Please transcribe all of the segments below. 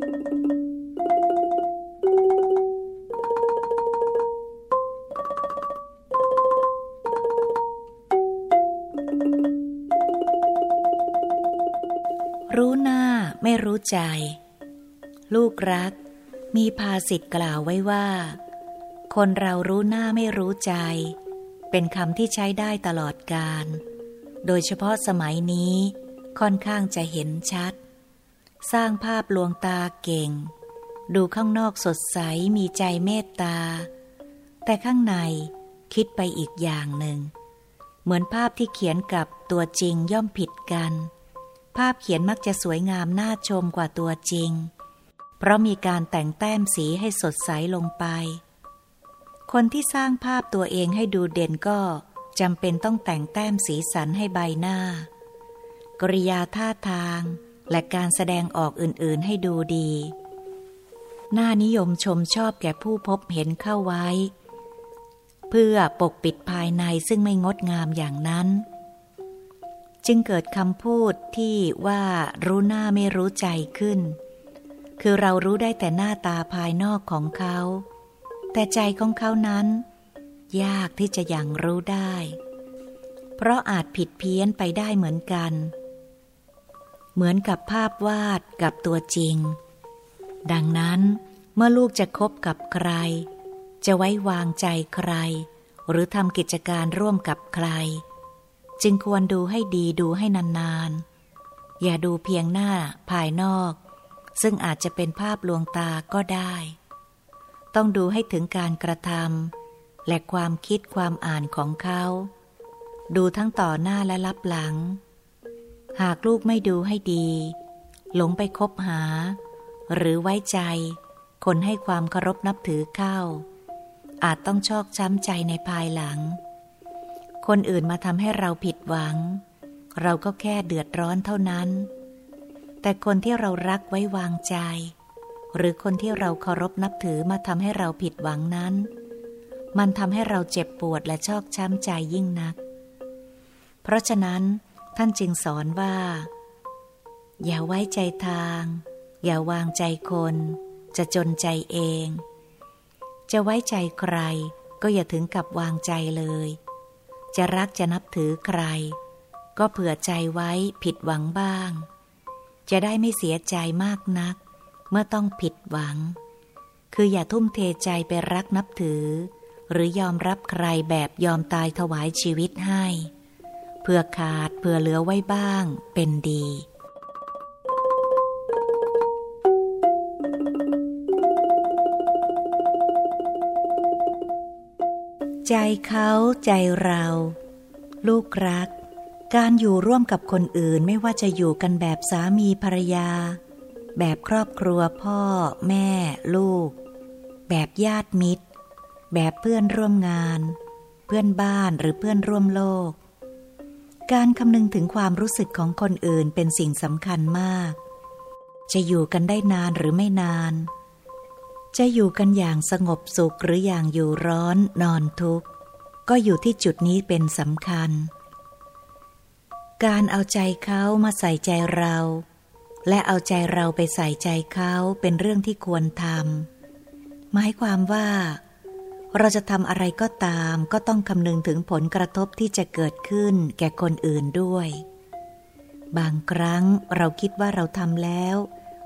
รู้หน้าไม่รู้ใจ ลูกรัก มีภาษิตกล่าวไว้ว่า คนเรารู้หน้าไม่รู้ใจ เป็นคำที่ใช้ได้ตลอดกาลโดยเฉพาะสมัยนี้ค่อนข้างจะเห็นชัด สร้างภาพลวงตาเก่ง ดูข้างนอกสดใสมีใจเมตตา แต่ข้างในคิดไปอีกอย่างหนึ่ง เหมือนภาพที่เขียนกับตัวจริงย่อมผิดกัน ภาพเขียนมักจะสวยงามน่าชมกว่าตัวจริง เพราะมีการแต่งแต้มสีให้สดใสลงไป คนที่สร้างภาพตัวเองให้ดูเด่นก็จำเป็นต้องแต่งแต้มสีสันให้ใบหน้ากริยาท่าทาง และการแสดงออกอื่นๆให้ดูดีหน้านิยมชมชอบแก่ผู้พบเห็นเข้าไว้ เพื่อปกปิดภายในซึ่งไม่งดงามอย่างนั้น จึงเกิดคำพูดที่ว่ารู้หน้าไม่รู้ใจขึ้น คือเรารู้ได้แต่หน้าตาภายนอกของเขา แต่ใจของเขานั้น ยากที่จะยังรู้ได้ เพราะอาจผิดเพี้ยนไปได้เหมือนกันเเหมือนกับภาพวาดกับตัวจริง ดังนั้นเมื่อลูกจะคบกับใคร จะไว้วางใจใคร หรือทำกิจการร่วมกับใคร จึงควรดูให้ดีดูให้นานๆ อย่าดูเพียงหน้าภายนอก ซึ่งอาจจะเป็นภาพลวงตาก็ได้ ต้องดูให้ถึงการกระทำและความคิดความอ่านของเขา ดูทั้งต่อหน้าและรับหลัง หากลูกไม่ดูให้ดี หลงไปคบหา หรือไว้ใจ คนให้ความเคารพนับถือเข้า อาจต้องชอกช้ำใจในภายหลัง คนอื่นมาทำให้เราผิดหวัง เราก็แค่เดือดร้อนเท่านั้น แต่คนที่เรารักไว้วางใจ หรือคนที่เราเคารพนับถือมาทำให้เราผิดหวังนั้น มันทำให้เราเจ็บปวดและชอกช้ำใจยิ่งนัก เพราะฉะนั้น ท่านจึงสอนว่า อย่าไว้ใจทาง อย่าวางใจคน จะจนใจเอง จะไว้ใจใครก็อย่าถึงกับวางใจเลย จะรักจะนับถือใคร ก็เผื่อใจไว้ผิดหวังบ้าง จะได้ไม่เสียใจมากนัก เมื่อต้องผิดหวัง คืออย่าทุ่มเทใจไปรักนับถือ หรือยอมรับใครแบบยอมตายถวายชีวิตให้ เพื่อขาดเพื่อเหลือไว้บ้าง เป็นดี ใจเขาใจเรา ลูกรัก การอยู่ร่วมกับคนอื่นไม่ว่าจะอยู่กันแบบสามีภรรยา แบบครอบครัวพ่อ แม่ ลูก แบบญาติมิตร แบบเพื่อนร่วมงาน เพื่อนบ้านหรือเพื่อนร่วมโลก การคำนึงถึงความรู้สึกของคนอื่นเป็นสิ่งสำคัญมาก จะอยู่กันได้นานหรือไม่นาน จะอยู่กันอย่างสงบสุขหรืออย่างอยู่ร้อนนอนทุกข์ ก็อยู่ที่จุดนี้เป็นสำคัญ การเอาใจเขามาใส่ใจเรา และเอาใจเราไปใส่ใจเขาเป็นเรื่องที่ควรทำหมายความว่า เราจะทำอะไรก็ตาม ก็ต้องคำนึงถึงผลกระทบที่จะเกิดขึ้นแก่คนอื่นด้วย บางครั้งเราคิดว่าเราทำแล้ว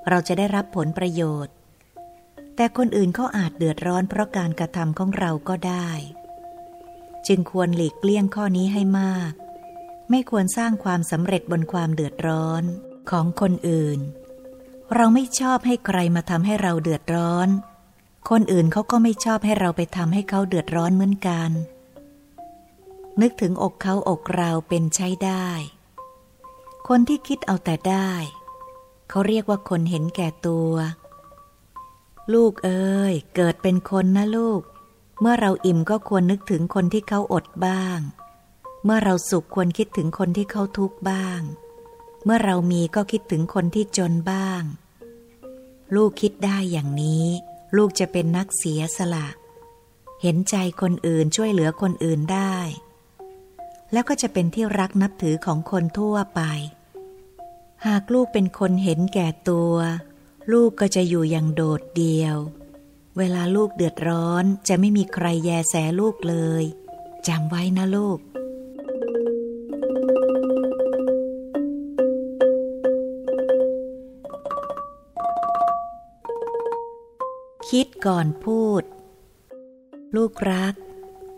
เราจะได้รับผลประโยชน์ แต่คนอื่นเขาอาจเดือดร้อนเพราะการกระทำของเราก็ได้ จึงควรหลีกเลี่ยงข้อนี้ให้มาก ไม่ควรสร้างความสำเร็จบนความเดือดร้อนของคนอื่น เราไม่ชอบให้ใครมาทำให้เราเดือดร้อน คนอื่นเขาก็ไม่ชอบให้เราไปทำให้เขาเดือดร้อนเหมือนกัน นึกถึงอกเขาอกเราเป็นใช้ได้ คนที่คิดเอาแต่ได้ เขาเรียกว่าคนเห็นแก่ตัว ลูกเอ้ย เกิดเป็นคนนะลูก เมื่อเราอิ่มก็ควรนึกถึงคนที่เขาอดบ้าง เมื่อเราสุขควรคิดถึงคนที่เขาทุกข์บ้าง เมื่อเรามีก็คิดถึงคนที่จนบ้าง ลูกคิดได้อย่างนี้ ลูกจะเป็นนักเสียสละ เห็นใจคนอื่นช่วยเหลือคนอื่นได้ แล้วก็จะเป็นที่รักนับถือของคนทั่วไป หากลูกเป็นคนเห็นแก่ตัว ลูกก็จะอยู่อย่างโดดเดี่ยว เวลาลูกเดือดร้อนจะไม่มีใครแยแสลูกเลยจำไว้นะลูก คิดก่อนพูด ลูกรัก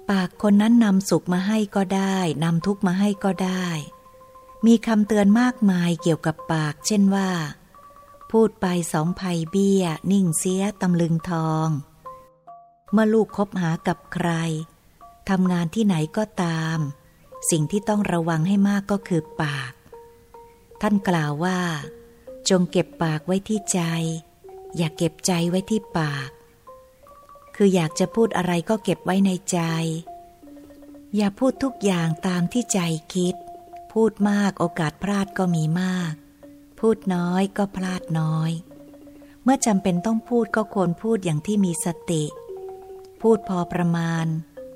ปากคนนั้นนำสุขมาให้ก็ได้นำทุกมาให้ก็ได้ มีคำเตือนมากมายเกี่ยวกับปาก เช่นว่า พูดไปสองภัยเบี้ย นิ่งเสียตำลึงทอง เมื่อลูกคบหากับใครทำงานที่ไหนก็ตาม สิ่งที่ต้องระวังให้มากก็คือปาก ท่านกล่าวว่า จงเก็บปากไว้ที่ใจ อย่าเก็บใจไว้ที่ปาก คืออยากจะพูดอะไรก็เก็บไว้ในใจ อย่าพูดทุกอย่างตามที่ใจคิด พูดมากโอกาสพลาดก็มีมาก พูดน้อยก็พลาดน้อย เมื่อจำเป็นต้องพูดก็ควรพูดอย่างที่มีสติ พูดพอประมาณ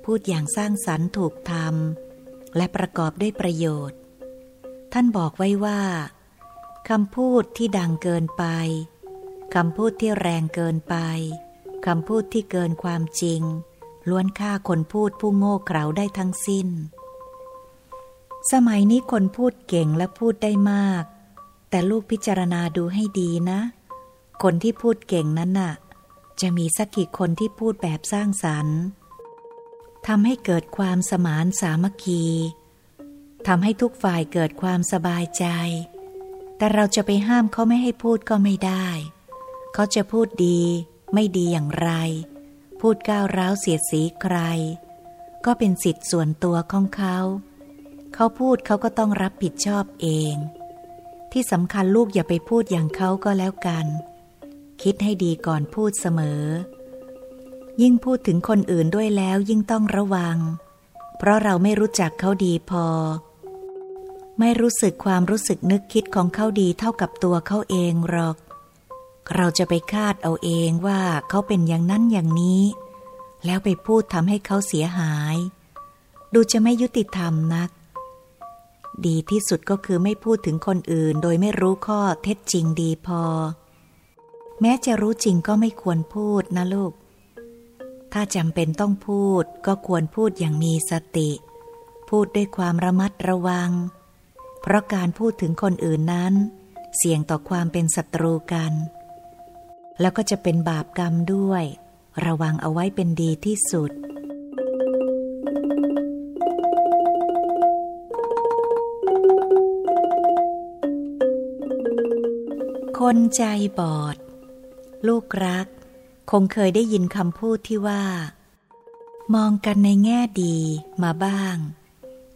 พูดอย่างสร้างสรรค์ถูกทำและประกอบด้วยประโยชน์ ท่านบอกไว้ว่าคำพูดที่ดังเกินไป คำพูดที่แรงเกินไป คำพูดที่เกินความจริง ล้วนฆ่าคนพูดผู้โง่เขลาได้ทั้งสิ้น สมัยนี้คนพูดเก่งและพูดได้มาก แต่ลูกพิจารณาดูให้ดีนะ คนที่พูดเก่งนั้นน่ะ จะมีสักกี่คนที่พูดแบบสร้างสรรค์ทำให้เกิดความสมานสามัคคีทำให้ทุกฝ่ายเกิดความสบายใจ แต่เราจะไปห้ามเขาไม่ให้พูดก็ไม่ได้ เขาจะพูดดีไม่ดีอย่างไร พูดก้าวร้าวเสียดสีใคร ก็เป็นสิทธิ์ส่วนตัวของเขา เขาพูดเขาก็ต้องรับผิดชอบเอง ที่สำคัญลูกอย่าไปพูดอย่างเขาก็แล้วกัน คิดให้ดีก่อนพูดเสมอ ยิ่งพูดถึงคนอื่นด้วยแล้วยิ่งต้องระวัง เพราะเราไม่รู้จักเขาดีพอ ไม่รู้สึกความรู้สึกนึกคิดของเขาดีเท่ากับตัวเขาเองหรอก เราจะไปคาดเอาเองว่าเขาเป็นอย่างนั้นอย่างนี้ แล้วไปพูดทำให้เขาเสียหาย ดูจะไม่ยุติธรรมนัก ดีที่สุดก็คือไม่พูดถึงคนอื่น โดยไม่รู้ข้อเท็จจริงดีพอ แม้จะรู้จริงก็ไม่ควรพูดนะลูก ถ้าจำเป็นต้องพูดก็ควรพูดอย่างมีสติ พูดด้วยความระมัดระวัง เพราะการพูดถึงคนอื่นนั้น เสี่ยงต่อความเป็นศัตรูกัน แล้วก็จะเป็นบาปกรรมด้วย ระวังเอาไว้เป็นดีที่สุด คนใจบอด ลูกรัก คงเคยได้ยินคำพูดที่ว่า มองกันในแง่ดีมาบ้าง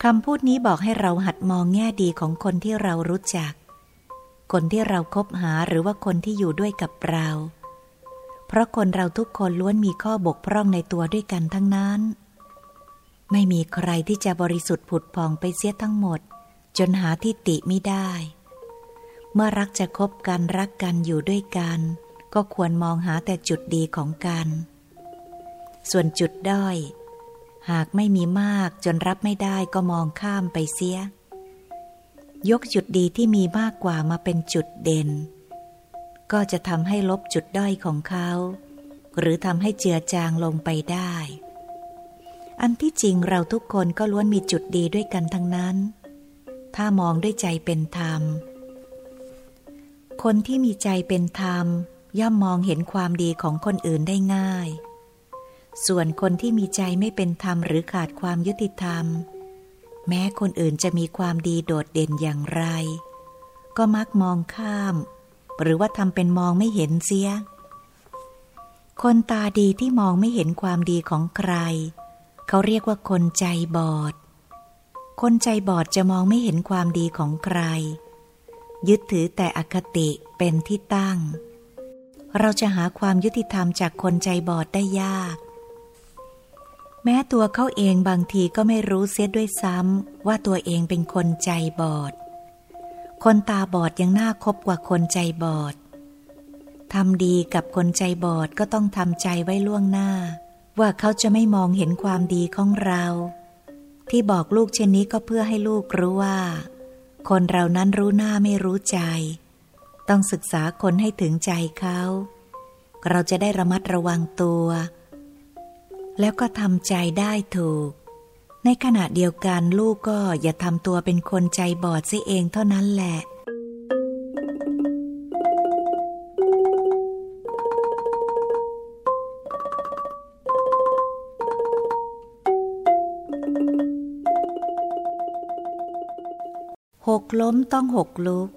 คำพูดนี้บอกให้เราหัดมองแง่ดีของคนที่เรารู้จัก คนที่เราครบหาหรือว่าคนที่อยู่ด้วยกับเรา เพราะคนเราทุกคนล้วนมีข้อบกพร่องในตัวด้วยกันทั้งนั้น ไม่มีใครที่จะบริสุทธิ์ผุดพองไปเสียทั้งหมด จนหาที่ติไม่ได้ เมื่อรักจะคบกันรักกันอยู่ด้วยกัน ก็ควรมองหาแต่จุดดีของกัน ส่วนจุดด้อย หากไม่มีมากจนรับไม่ได้ก็มองข้ามไปเสีย ยกจุดดีที่มีมากกว่ามาเป็นจุดเด่น ก็จะทำให้ลบจุดด้อยของเขา หรือทำให้เจือจางลงไปได้ อันที่จริงเราทุกคนก็ล้วนมีจุดดีด้วยกันทั้งนั้น ถ้ามองด้วยใจเป็นธรรม คนที่มีใจเป็นธรรม ย่อมมองเห็นความดีของคนอื่นได้ง่าย ส่วนคนที่มีใจไม่เป็นธรรมหรือขาดความยุติธรรม แม้คนอื่นจะมีความดีโดดเด่นอย่างไร ก็มักมองข้าม หรือว่าทำเป็นมองไม่เห็นเสีย คนตาดีที่มองไม่เห็นความดีของใคร เขาเรียกว่าคนใจบอด คนใจบอดจะมองไม่เห็นความดีของใคร ยึดถือแต่อคติเป็นที่ตั้ง เราจะหาความยุติธรรมจากคนใจบอดได้ยาก แม้ตัวเขาเองบางทีก็ไม่รู้เสียด้วยซ้ำว่าตัวเองเป็นคนใจบอด คนตาบอดยังน่าคบกว่าคนใจบอดทำดีกับคนใจบอดก็ต้องทำใจไว้ล่วงหน้า ว่าเขาจะไม่มองเห็นความดีของเรา ที่บอกลูกเช่นนี้ก็เพื่อให้ลูกรู้ว่า คนเรานั้นรู้หน้าไม่รู้ใจ ต้องศึกษาคนให้ถึงใจเขา เราจะได้ระมัดระวังตัว แล้วก็ทำใจได้ถูก ในขณะเดียวกันลูกก็อย่าทำตัวเป็นคนใจบอดซิเองเท่านั้นแหละ หกล้มต้องหกลุก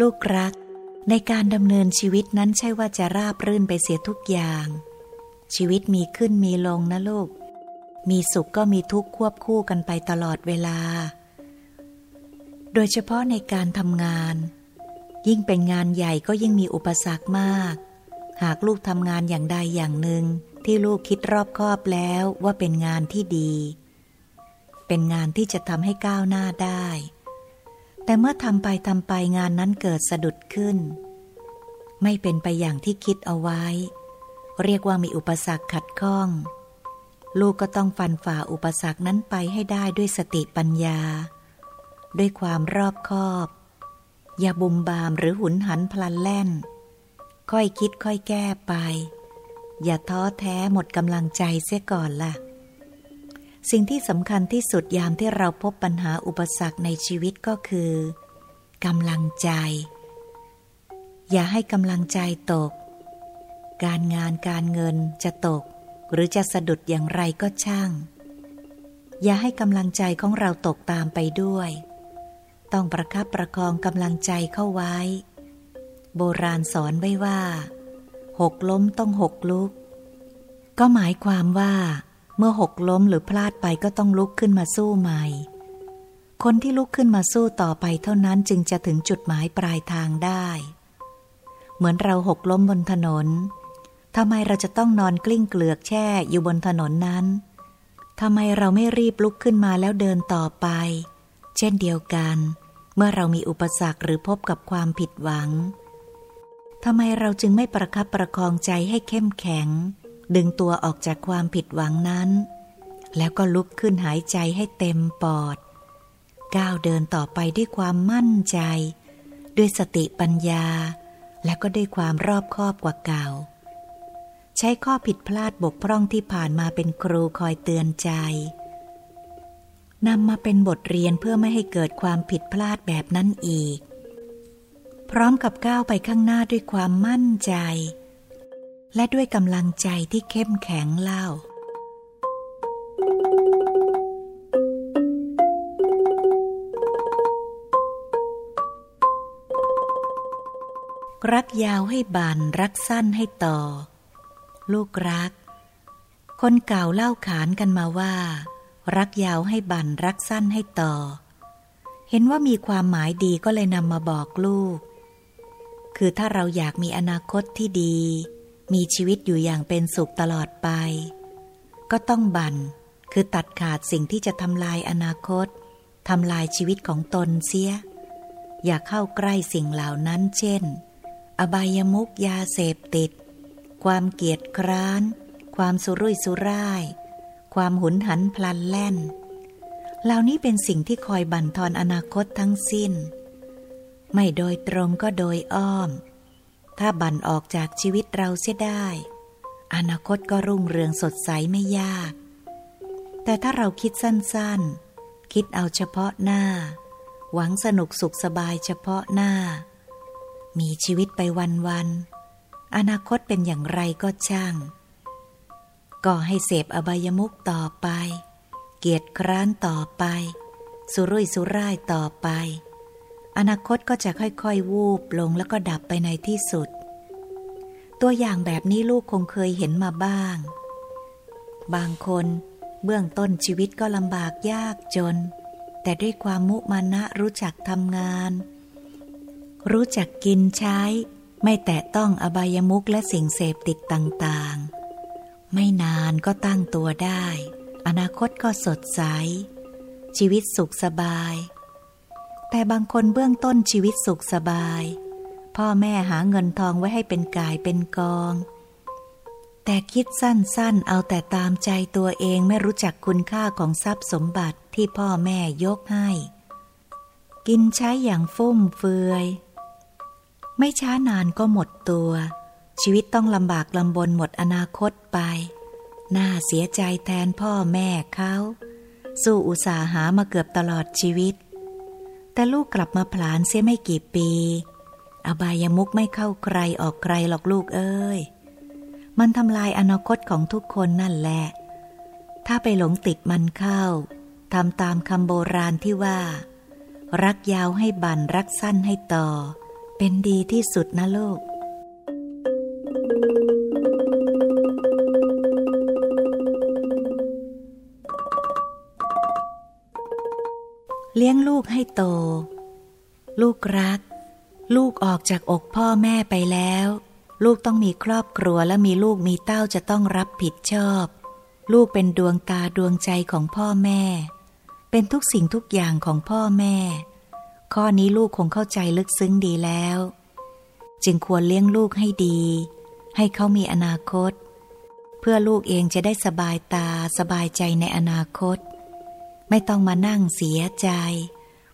ลูกรักในการดำเนินชีวิตนั้นใช่ว่าจะราบรื่นไปเสียทุกอย่าง ชีวิตมีขึ้นมีลงนะลูก มีสุขก็มีทุกข์ควบคู่กันไปตลอดเวลา โดยเฉพาะในการทำงาน ยิ่งเป็นงานใหญ่ก็ยิ่งมีอุปสรรคมาก หากลูกทำงานอย่างใดอย่างหนึ่งที่ลูกคิดรอบคอบแล้วว่าเป็นงานที่ดี เป็นงานที่จะทำให้ก้าวหน้าได้ แต่เมื่อทำไปทำไปงานนั้นเกิดสะดุดขึ้น ไม่เป็นไปอย่างที่คิดเอาไว้ เรียกว่ามีอุปสรรคขัดข้อง ลูกก็ต้องฟันฝ่าอุปสรรคนั้นไปให้ได้ด้วยสติปัญญา ด้วยความรอบคอบ อย่าบุมบามหรือหุนหันพลันแล่น ค่อยคิดค่อยแก้ไป อย่าท้อแท้หมดกำลังใจเสียก่อนละ่ะ สิ่งที่สำคัญที่สุดยามที่เราพบปัญหาอุปสรรคในชีวิตก็คือกำลังใจ อย่าให้กำลังใจตก การงานการเงินจะตก หรือจะสะดุดอย่างไรก็ช่าง อย่าให้กำลังใจของเราตกตามไปด้วย ต้องประคับประคองกำลังใจเข้าไว้ โบราณสอนไว้ว่า หกล้มต้องหกลุก ก็หมายความว่า เมื่อหกล้มหรือพลาดไปก็ต้องลุกขึ้นมาสู้ใหม่ คนที่ลุกขึ้นมาสู้ต่อไปเท่านั้นจึงจะถึงจุดหมายปลายทางได้เหมือนเราหกล้มบนถนน ทำไมเราจะต้องนอนกลิ้งเกลือกแช่อยู่บนถนนนั้นทำไมเราไม่รีบลุกขึ้นมาแล้วเดินต่อไป เช่นเดียวกัน เมื่อเรามีอุปสรรคหรือพบกับความผิดหวังทำไมเราจึงไม่ประคับประคองใจให้เข้มแข็ง ดึงตัวออกจากความผิดหวังนั้น แล้วก็ลุกขึ้นหายใจให้เต็มปอด ก้าวเดินต่อไปด้วยความมั่นใจ ด้วยสติปัญญา และก็ด้วยความรอบคอบกว่าเก่า ใช้ข้อผิดพลาดบกพร่องที่ผ่านมาเป็นครูคอยเตือนใจนำมาเป็นบทเรียนเพื่อไม่ให้เกิดความผิดพลาดแบบนั้นอีก พร้อมกับก้าวไปข้างหน้าด้วยความมั่นใจ และด้วยกำลังใจที่เข้มแข็งเล่า รักยาวให้บานรักสั้นให้ต่อ ลูกรัก คนเก่าเล่าขานกันมาว่า รักยาวให้บันรักสั้นให้ต่อ เห็นว่ามีความหมายดีก็เลยนำมาบอกลูก คือถ้าเราอยากมีอนาคตที่ดี มีชีวิตอยู่อย่างเป็นสุขตลอดไป ก็ต้องบันคือตัดขาดสิ่งที่จะทำลายอนาคตทำลายชีวิตของตนเสีย อย่าเข้าใกล้สิ่งเหล่านั้นเช่น อบายมุกยาเสพติด ความเกียจคร้าน ความสุรุ่ยสุร่าย ความหุนหันพลันแล่น เหล่านี้เป็นสิ่งที่คอยบั่นทอนอนาคตทั้งสิ้น ไม่โดยตรงก็โดยอ้อม ถ้าบั่นออกจากชีวิตเราเสียได้ อนาคตก็รุ่งเรืองสดใสไม่ยาก แต่ถ้าเราคิดสั้นๆ คิดเอาเฉพาะหน้า หวังสนุกสุขสบายเฉพาะหน้า มีชีวิตไปวันๆ อนาคตเป็นอย่างไรก็ช่าง ก็ให้เสพอบายมุกต่อไป เกียรติคร้านต่อไป สุรุ่ยสุร่ายต่อไป อนาคตก็จะค่อยๆ วูบลงแล้วก็ดับไปในที่สุด ตัวอย่างแบบนี้ลูกคงเคยเห็นมาบ้าง บางคนเบื้องต้นชีวิตก็ลำบากยากจน แต่ด้วยความมุมานะรู้จักทำงาน รู้จักกินใช้ ไม่แตะต้องอบายมุกและสิ่งเสพติดต่างๆ ไม่นานก็ตั้งตัวได้ อนาคตก็สดใส ชีวิตสุขสบาย แต่บางคนเบื้องต้นชีวิตสุขสบาย พ่อแม่หาเงินทองไว้ให้เป็นกายเป็นกอง แต่คิดสั้นๆ เอาแต่ตามใจตัวเองไม่รู้จักคุณค่าของทรัพย์สมบัติที่พ่อแม่ยกให้ กินใช้อย่างฟุ่มเฟือย ไม่ช้านานก็หมดตัว ชีวิตต้องลำบากลำบนหมดอนาคตไป น่าเสียใจแทนพ่อแม่เขา สู้อุตสาหามาเกือบตลอดชีวิต แต่ลูกกลับมาผลาญเสียไม่กี่ปี อบายมุกไม่เข้าใครออกใครหรอกลูกเอ้ย มันทำลายอนาคตของทุกคนนั่นแหละ ถ้าไปหลงติดมันเข้าทำตามคำโบราณที่ว่า รักยาวให้บันรักสั้นให้ต่อ เป็นดีที่สุดนะโลก เลี้ยงลูกให้โต ลูกรัก ลูกออกจากอกพ่อแม่ไปแล้ว ลูกต้องมีครอบครัวและมีลูกมีเต้าจะต้องรับผิดชอบ ลูกเป็นดวงตาดวงใจของพ่อแม่ เป็นทุกสิ่งทุกอย่างของพ่อแม่ ข้อนี้ลูกคงเข้าใจลึกซึ้งดีแล้ว จึงควรเลี้ยงลูกให้ดี ให้เขามีอนาคต เพื่อลูกเองจะได้สบายตาสบายใจในอนาคต ไม่ต้องมานั่งเสียใจ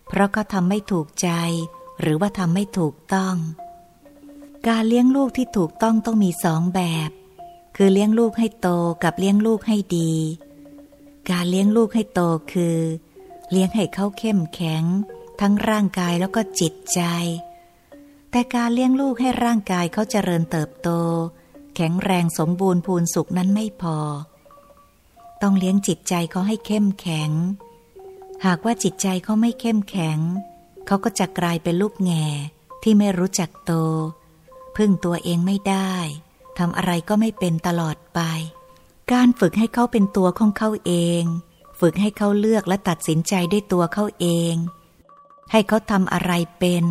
เพราะเขาทำไม่ถูกใจ หรือว่าทำไม่ถูกต้อง การเลี้ยงลูกที่ถูกต้องต้องมีสองแบบ คือเลี้ยงลูกให้โตกับเลี้ยงลูกให้ดี การเลี้ยงลูกให้โตคือ เลี้ยงให้เขาเข้มแข็ง ทั้งร่างกายแล้วก็จิตใจ แต่การเลี้ยงลูกให้ร่างกายเขาเจริญเติบโต แข็งแรงสมบูรณ์พูนสุขนั้นไม่พอ ต้องเลี้ยงจิตใจเขาให้เข้มแข็ง หากว่าจิตใจเขาไม่เข้มแข็ง เขาก็จะกลายเป็นลูกแง่ที่ไม่รู้จักโต พึ่งตัวเองไม่ได้ทำอะไรก็ไม่เป็นตลอดไป การฝึกให้เขาเป็นตัวของเขาเอง ฝึกให้เขาเลือกและตัดสินใจด้วยตัวเขาเอง ให้เขาทำอะไรเป็น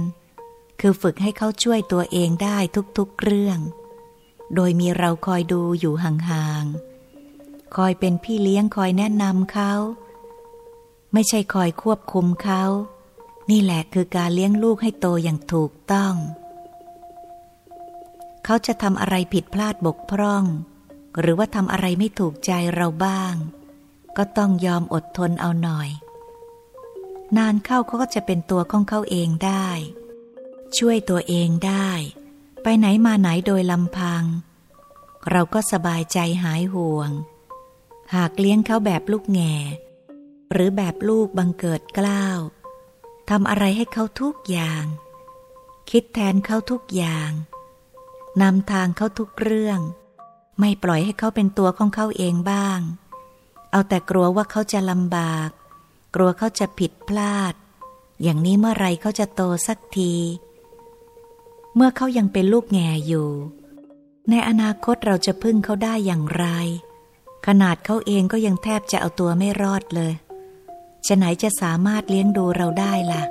คือฝึกให้เขาช่วยตัวเองได้ทุกๆเรื่อง โดยมีเราคอยดูอยู่ห่างๆ คอยเป็นพี่เลี้ยงคอยแนะนำเขา ไม่ใช่คอยควบคุมเขา นี่แหละคือการเลี้ยงลูกให้โตอย่างถูกต้อง เขาจะทำอะไรผิดพลาดบกพร่อง หรือว่าทำอะไรไม่ถูกใจเราบ้าง ก็ต้องยอมอดทนเอาหน่อย นานเข้าเขาก็จะเป็นตัวของเขาเองได้ ช่วยตัวเองได้ ไปไหนมาไหนโดยลำพัง เราก็สบายใจหายห่วง หากเลี้ยงเขาแบบลูกแง่ หรือแบบลูกบังเกิดกล้าวทำอะไรให้เขาทุกอย่าง คิดแทนเขาทุกอย่างนำทางเขาทุกเรื่อง ไม่ปล่อยให้เขาเป็นตัวของเขาเองบ้าง เอาแต่กลัวว่าเขาจะลำบาก กลัวเขาจะผิดพลาด อย่างนี้เมื่อไรเขาจะโตสักที เมื่อเขายังเป็นลูกแง่อยู่ ในอนาคตเราจะพึ่งเขาได้อย่างไร ขนาดเขาเองก็ยังแทบจะเอาตัวไม่รอดเลย จะไหนจะสามารถเลี้ยงดูเราได้ล่ะ